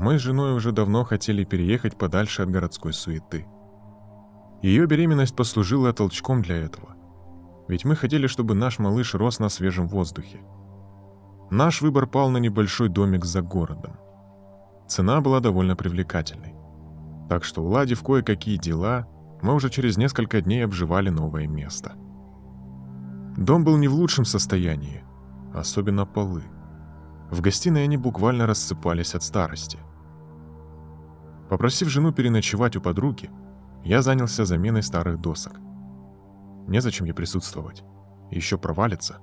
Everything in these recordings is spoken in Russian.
Мы с женой уже давно хотели переехать подальше от городской суеты. Ее беременность послужила толчком для этого. Ведь мы хотели, чтобы наш малыш рос на свежем воздухе. Наш выбор пал на небольшой домик за городом. Цена была довольно привлекательной. Так что, уладив кое-какие дела, мы уже через несколько дней обживали новое место. Дом был не в лучшем состоянии, особенно полы. В гостиной они буквально рассыпались от старости. Попросив жену переночевать у подруги, я занялся заменой старых досок. Незачем ей присутствовать. Еще провалится.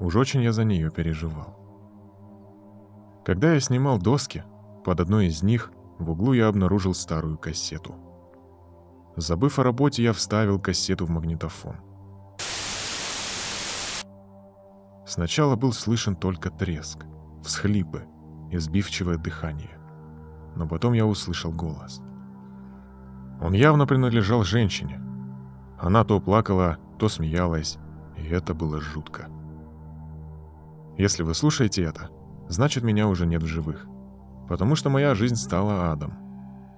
Уж очень я за нее переживал. Когда я снимал доски, под одной из них в углу я обнаружил старую кассету. Забыв о работе, я вставил кассету в магнитофон. Сначала был слышен только треск, всхлипы и сбивчивое дыхание. Но потом я услышал голос. Он явно принадлежал женщине. Она то плакала, то смеялась, и это было жутко. Если вы слушаете это, значит меня уже нет в живых. Потому что моя жизнь стала адом.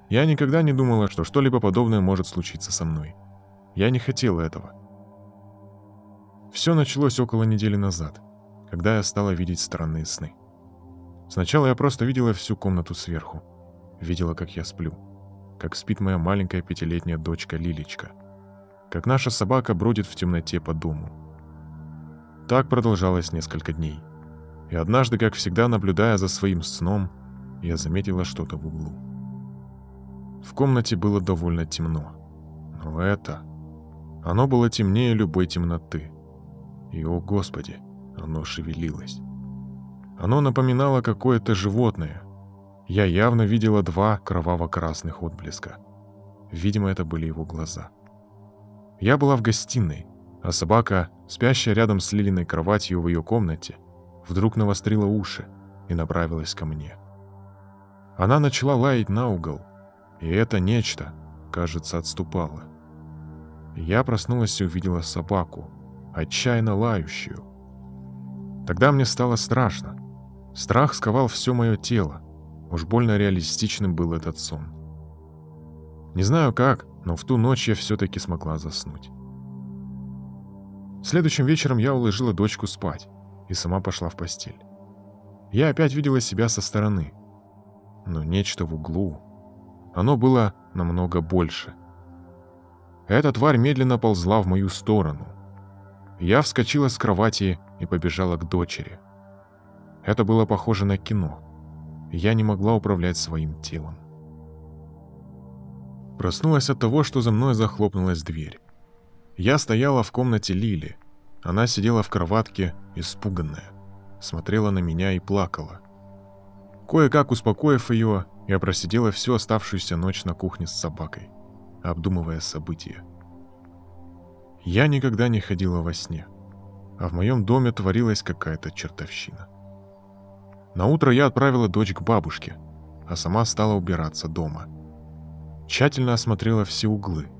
Я никогда не думала, что что-либо подобное может случиться со мной. Я не хотела этого. Все началось около недели назад, когда я стала видеть странные сны. Сначала я просто видела всю комнату сверху. Видела, как я сплю. Как спит моя маленькая пятилетняя дочка Лилечка. Как наша собака бродит в темноте по дому. Так продолжалось несколько дней. И однажды, как всегда, наблюдая за своим сном, я заметила что-то в углу. В комнате было довольно темно. Но это... Оно было темнее любой темноты. И, о господи, оно шевелилось. Оно напоминало какое-то животное. Я явно видела два кроваво-красных отблеска. Видимо, это были его глаза. Я была в гостиной, а собака, спящая рядом с Лилиной кроватью в ее комнате, вдруг навострила уши и направилась ко мне. Она начала лаять на угол, и это нечто, кажется, отступало. Я проснулась и увидела собаку, отчаянно лающую. Тогда мне стало страшно. Страх сковал все мое тело. Уж больно реалистичным был этот сон. Не знаю как, но в ту ночь я все-таки смогла заснуть. Следующим вечером я уложила дочку спать и сама пошла в постель. Я опять видела себя со стороны. Но нечто в углу, оно было намного больше. Эта тварь медленно ползла в мою сторону. Я вскочила с кровати и побежала к дочери. Это было похоже на кино. Я не могла управлять своим телом. Проснулась от того, что за мной захлопнулась дверь. Я стояла в комнате Лили. Она сидела в кроватке, испуганная. Смотрела на меня и плакала. Кое-как успокоив ее, я просидела всю оставшуюся ночь на кухне с собакой, обдумывая события. Я никогда не ходила во сне, а в моем доме творилась какая-то чертовщина. На утро я отправила дочь к бабушке, а сама стала убираться дома. Тщательно осмотрела все углы.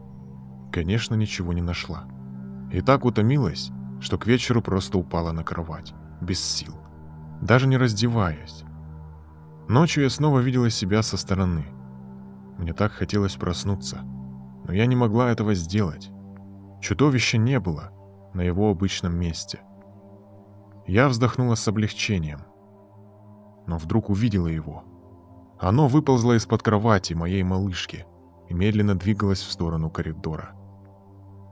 Конечно, ничего не нашла. И так утомилась, что к вечеру просто упала на кровать, без сил, даже не раздеваясь. Ночью я снова видела себя со стороны. Мне так хотелось проснуться, но я не могла этого сделать. Чудовища не было на его обычном месте. Я вздохнула с облегчением, но вдруг увидела его. Оно выползло из-под кровати моей малышки и медленно двигалось в сторону коридора.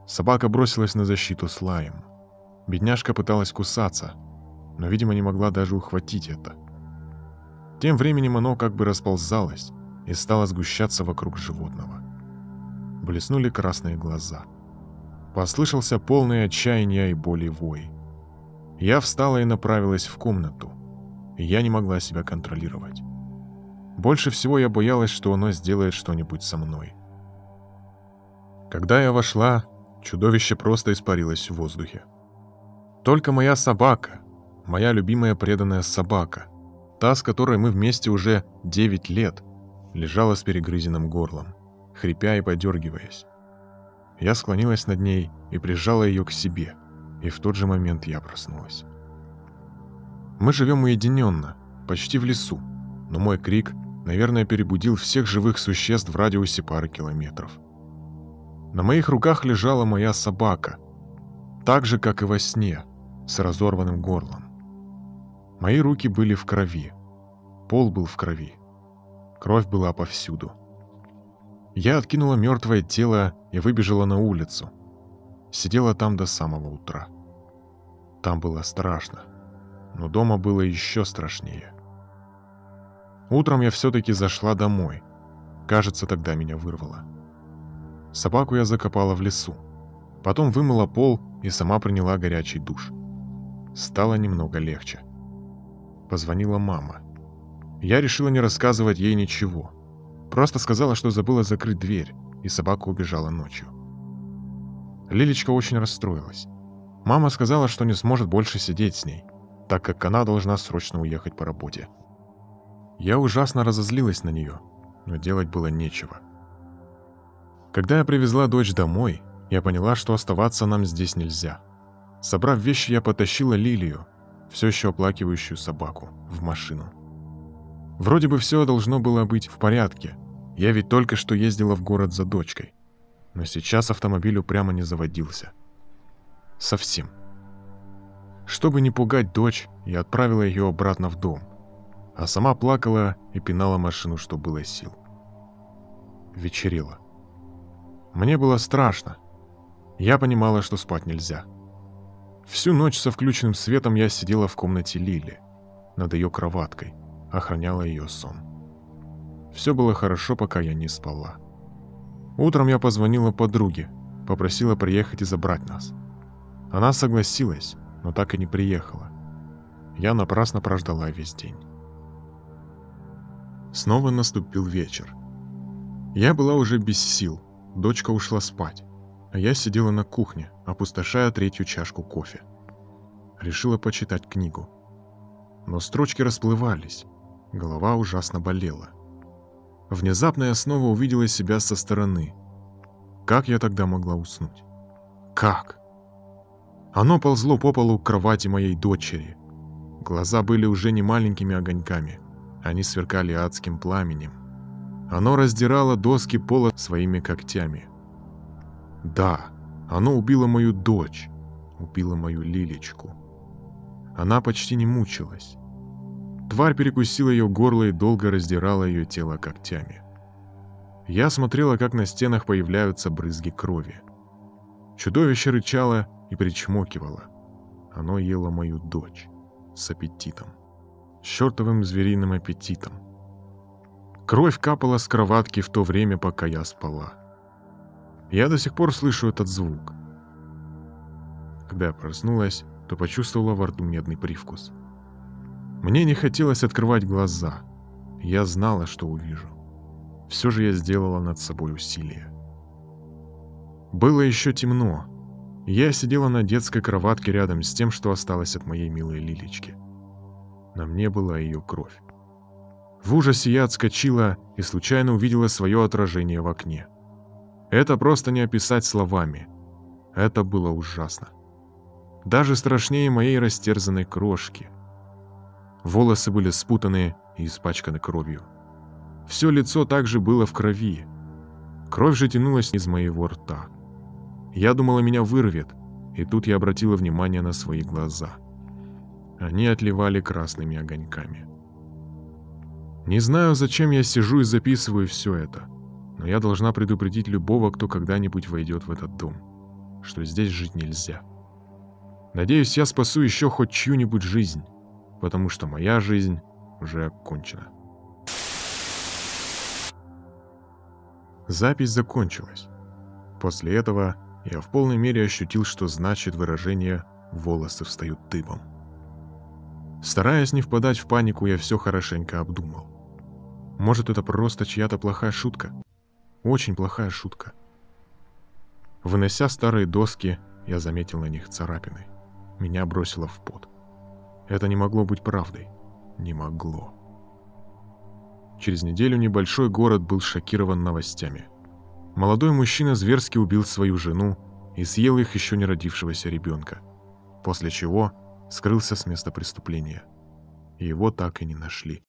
Собака бросилась на защиту с лаем. Бедняжка пыталась кусаться, но, видимо, не могла даже ухватить это. Тем временем оно как бы расползалось и стало сгущаться вокруг животного. Блеснули красные глаза. Послышался полный отчаяния и боли вой. Я встала и направилась в комнату, и я не могла себя контролировать. Больше всего я боялась, что оно сделает что-нибудь со мной. Когда я вошла, чудовище просто испарилось в воздухе. Только моя собака, моя любимая преданная собака, Та, с которой мы вместе уже 9 лет, лежала с перегрызенным горлом, хрипя и подергиваясь. Я склонилась над ней и прижала ее к себе, и в тот же момент я проснулась. Мы живем уединенно, почти в лесу, но мой крик наверное, перебудил всех живых существ в радиусе пары километров. На моих руках лежала моя собака, так же, как и во сне, с разорванным горлом. Мои руки были в крови, пол был в крови, кровь была повсюду. Я откинула мертвое тело и выбежала на улицу. Сидела там до самого утра. Там было страшно, но дома было еще страшнее. Утром я все-таки зашла домой. Кажется, тогда меня вырвало. Собаку я закопала в лесу. Потом вымыла пол и сама приняла горячий душ. Стало немного легче. Позвонила мама. Я решила не рассказывать ей ничего. Просто сказала, что забыла закрыть дверь, и собака убежала ночью. Лилечка очень расстроилась. Мама сказала, что не сможет больше сидеть с ней, так как она должна срочно уехать по работе. Я ужасно разозлилась на нее, но делать было нечего. Когда я привезла дочь домой, я поняла, что оставаться нам здесь нельзя. Собрав вещи, я потащила Лилию, все еще оплакивающую собаку, в машину. Вроде бы все должно было быть в порядке. Я ведь только что ездила в город за дочкой. Но сейчас автомобиль упрямо не заводился. Совсем. Чтобы не пугать дочь, я отправила ее обратно в дом – а сама плакала и пинала машину, что было сил. Вечерело. Мне было страшно. Я понимала, что спать нельзя. Всю ночь со включенным светом я сидела в комнате Лили, над ее кроваткой, охраняла ее сон. Все было хорошо, пока я не спала. Утром я позвонила подруге, попросила приехать и забрать нас. Она согласилась, но так и не приехала. Я напрасно прождала весь день. Снова наступил вечер. Я была уже без сил, дочка ушла спать, а я сидела на кухне, опустошая третью чашку кофе. Решила почитать книгу. Но строчки расплывались, голова ужасно болела. Внезапно я снова увидела себя со стороны. Как я тогда могла уснуть? Как? Оно ползло по полу к кровати моей дочери. Глаза были уже не маленькими огоньками, они сверкали адским пламенем. Оно раздирало доски пола своими когтями. Да, оно убило мою дочь, убило мою Лилечку. Она почти не мучилась. Тварь перекусила ее горло и долго раздирала ее тело когтями. Я смотрела, как на стенах появляются брызги крови. Чудовище рычало и причмокивало. Оно ело мою дочь с аппетитом чертовым звериным аппетитом. Кровь капала с кроватки в то время, пока я спала. Я до сих пор слышу этот звук. Когда я проснулась, то почувствовала во рту медный привкус. Мне не хотелось открывать глаза. Я знала, что увижу. Все же я сделала над собой усилие. Было еще темно. Я сидела на детской кроватке рядом с тем, что осталось от моей милой Лилечки. На мне была ее кровь. В ужасе я отскочила и случайно увидела свое отражение в окне. Это просто не описать словами. Это было ужасно. Даже страшнее моей растерзанной крошки. Волосы были спутаны и испачканы кровью. Все лицо также было в крови. Кровь же тянулась из моего рта. Я думала, меня вырвет, и тут я обратила внимание на свои глаза – они отливали красными огоньками. Не знаю, зачем я сижу и записываю все это, но я должна предупредить любого, кто когда-нибудь войдет в этот дом, что здесь жить нельзя. Надеюсь, я спасу еще хоть чью-нибудь жизнь, потому что моя жизнь уже окончена. Запись закончилась. После этого я в полной мере ощутил, что значит выражение «волосы встают дыбом». Стараясь не впадать в панику, я все хорошенько обдумал. Может, это просто чья-то плохая шутка? Очень плохая шутка. Вынося старые доски, я заметил на них царапины. Меня бросило в пот. Это не могло быть правдой. Не могло. Через неделю небольшой город был шокирован новостями. Молодой мужчина зверски убил свою жену и съел их еще не родившегося ребенка. После чего скрылся с места преступления. Его так и не нашли.